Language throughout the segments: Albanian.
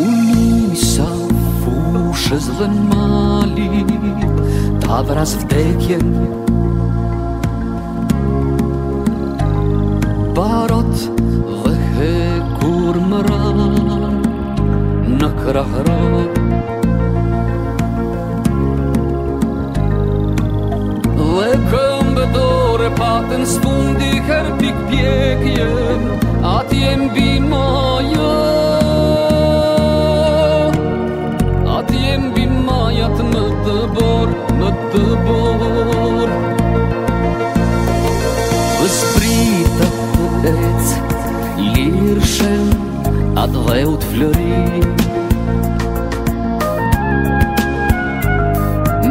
Unë sa fushës dhe në mali Ta vras vdekje Parot dhe he kur më ran Në krahërot Dhe këmbë dore patën së fundi Her pik pjekje Ati e Mës pritë të ecë Lirëshen atë dhe u të flëri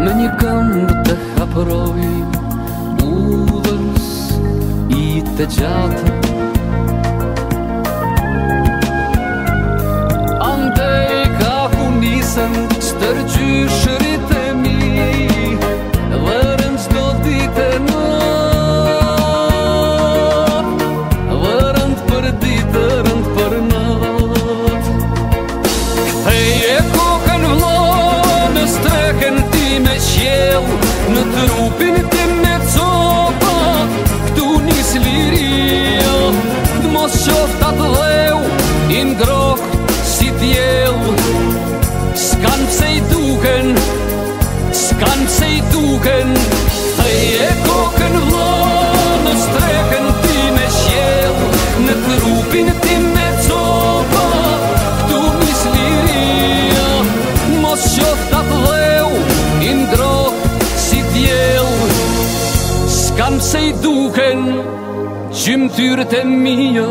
Në një këmbë të hapëroj Udhërës i të gjatë kokën vlonë Streken ti me qjell Në trupin ti me copa Këtu njës liria Mos qoft atë dheu Indroh si tjell Skanë pse i duken Skanë pse i duken Skanë pse i duken Kam se i duken, qymë e mija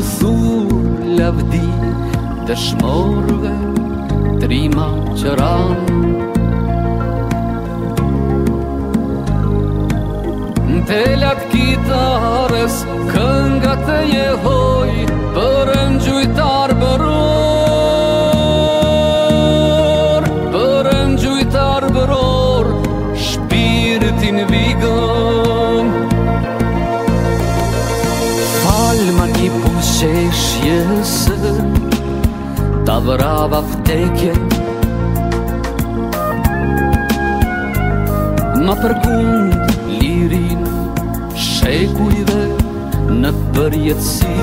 thu lavdi të shmorve trima që ranë Në të lakë këngat e jeho avrava vdekje Ma përgund lirin shekujve në përjetësi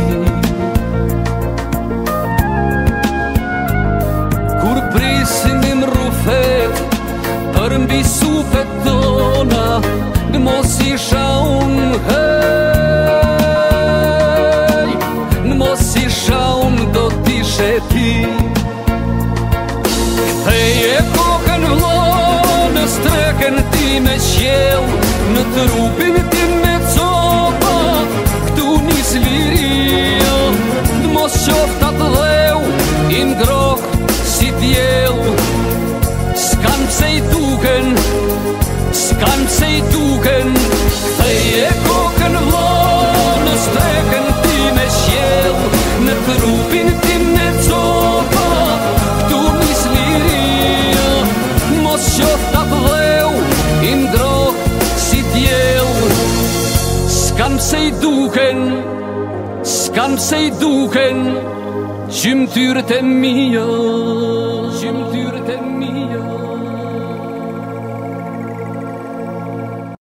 Kur prisim im rufet me qjell Në të rupin ti me copa Këtu njës liria Në mos qof të të dheu I si djel Skan pëse i duken Skan pëse i duken Dhe e kokën vlo Në ti me qjell Në të rupin ti me copa Këtu njës liria Mos qof të të se i duken S'kam se i duken Gjymë tyre